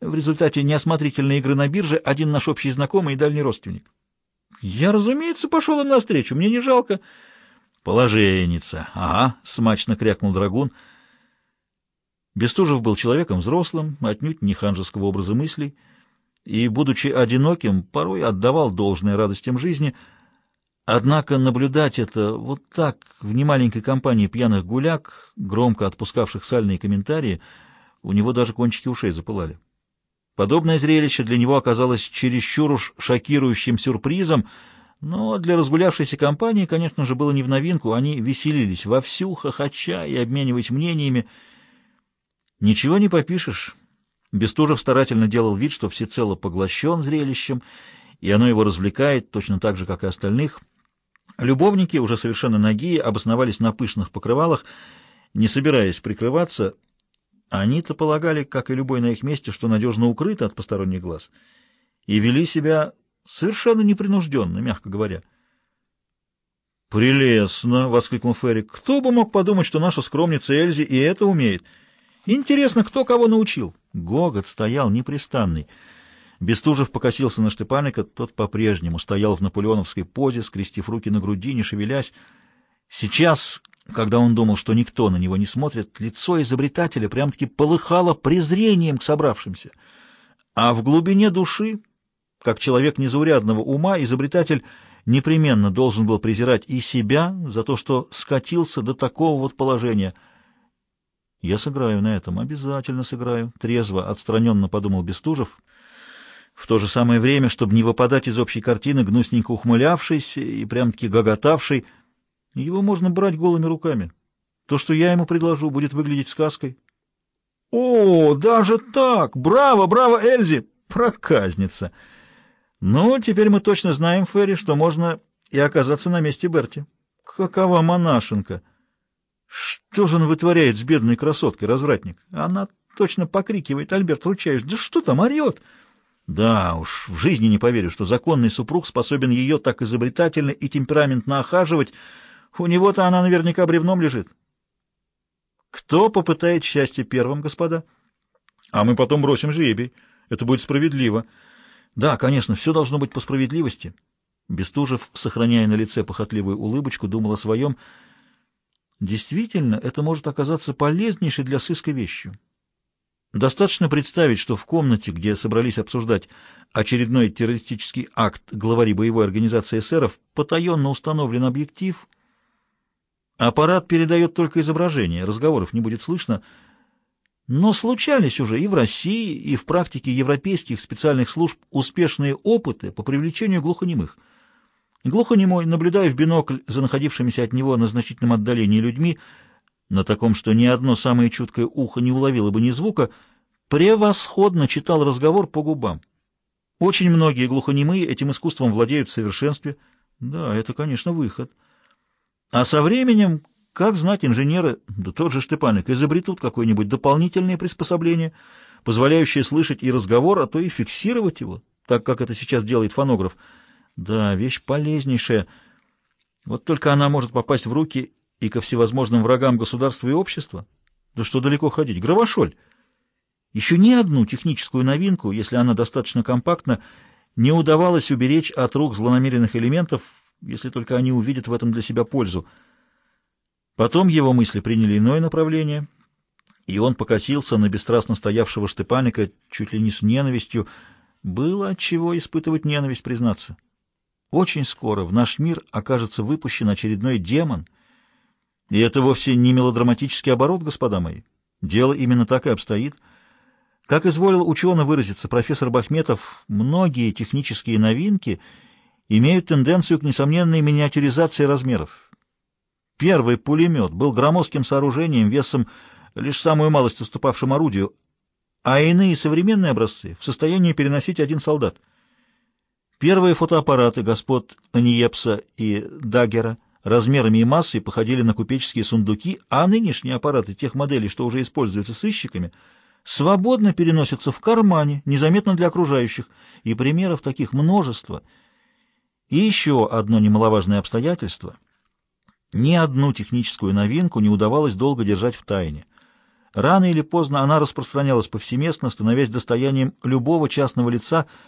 в результате неосмотрительной игры на бирже один наш общий знакомый и дальний родственник. Я, разумеется, пошел им навстречу, мне не жалко. Положенница. Ага, смачно крякнул драгун. Бестужев был человеком взрослым, отнюдь не ханжеского образа мыслей, и, будучи одиноким, порой отдавал должное радостям жизни — Однако наблюдать это вот так в немаленькой компании пьяных гуляк, громко отпускавших сальные комментарии, у него даже кончики ушей запылали. Подобное зрелище для него оказалось чересчур уж шокирующим сюрпризом, но для разгулявшейся компании, конечно же, было не в новинку, они веселились вовсю, хохоча и обмениваясь мнениями. Ничего не попишешь. Бестужев старательно делал вид, что всецело поглощен зрелищем, и оно его развлекает точно так же, как и остальных — Любовники, уже совершенно нагие, обосновались на пышных покрывалах, не собираясь прикрываться. Они-то полагали, как и любой на их месте, что надежно укрыты от посторонних глаз, и вели себя совершенно непринужденно, мягко говоря. «Прелестно!» — воскликнул Феррик. «Кто бы мог подумать, что наша скромница Эльзи и это умеет? Интересно, кто кого научил?» Гогот стоял непрестанный. Бестужев покосился на Штепаника, тот по-прежнему стоял в наполеоновской позе, скрестив руки на груди, не шевелясь. Сейчас, когда он думал, что никто на него не смотрит, лицо изобретателя прям-таки полыхало презрением к собравшимся. А в глубине души, как человек незаурядного ума, изобретатель непременно должен был презирать и себя за то, что скатился до такого вот положения. «Я сыграю на этом, обязательно сыграю», — трезво, отстраненно подумал Бестужев — в то же самое время, чтобы не выпадать из общей картины, гнусненько ухмылявшийся и прям-таки гоготавший, его можно брать голыми руками. То, что я ему предложу, будет выглядеть сказкой. — О, даже так! Браво, браво, Эльзи! Проказница! Ну, теперь мы точно знаем, Ферри, что можно и оказаться на месте Берти. Какова монашенка! Что же он вытворяет с бедной красоткой, развратник? Она точно покрикивает, Альберт, ручаюсь, да что там, орет! — да уж, в жизни не поверю, что законный супруг способен ее так изобретательно и темпераментно охаживать. У него-то она наверняка бревном лежит. Кто попытает счастье первым, господа? А мы потом бросим жребий. Это будет справедливо. Да, конечно, все должно быть по справедливости. Бестужев, сохраняя на лице похотливую улыбочку, думал о своем. Действительно, это может оказаться полезнейшей для сыска вещью. Достаточно представить, что в комнате, где собрались обсуждать очередной террористический акт главари боевой организации эсеров, потаенно установлен объектив. Аппарат передает только изображение, разговоров не будет слышно. Но случались уже и в России, и в практике европейских специальных служб успешные опыты по привлечению глухонемых. Глухонемой, наблюдая в бинокль за находившимися от него на значительном отдалении людьми, на таком, что ни одно самое чуткое ухо не уловило бы ни звука, превосходно читал разговор по губам. Очень многие глухонемые этим искусством владеют в совершенстве. Да, это, конечно, выход. А со временем, как знать, инженеры, да тот же Штепаник, изобретут какое-нибудь дополнительное приспособление, позволяющее слышать и разговор, а то и фиксировать его, так как это сейчас делает фонограф. Да, вещь полезнейшая. Вот только она может попасть в руки и ко всевозможным врагам государства и общества? Да что далеко ходить? Гравошоль! Еще ни одну техническую новинку, если она достаточно компактна, не удавалось уберечь от рук злонамеренных элементов, если только они увидят в этом для себя пользу. Потом его мысли приняли иное направление, и он покосился на бесстрастно стоявшего Штепаника чуть ли не с ненавистью. Было от чего испытывать ненависть, признаться. Очень скоро в наш мир окажется выпущен очередной демон — и это вовсе не мелодраматический оборот, господа мои. Дело именно так и обстоит. Как изволил ученый выразиться профессор Бахметов, многие технические новинки имеют тенденцию к несомненной миниатюризации размеров. Первый пулемет был громоздким сооружением весом лишь самую малость уступавшим орудию, а иные современные образцы в состоянии переносить один солдат. Первые фотоаппараты господ Аниепса и Даггера – размерами и массой походили на купеческие сундуки, а нынешние аппараты тех моделей, что уже используются сыщиками, свободно переносятся в кармане, незаметно для окружающих, и примеров таких множество. И еще одно немаловажное обстоятельство. Ни одну техническую новинку не удавалось долго держать в тайне. Рано или поздно она распространялась повсеместно, становясь достоянием любого частного лица,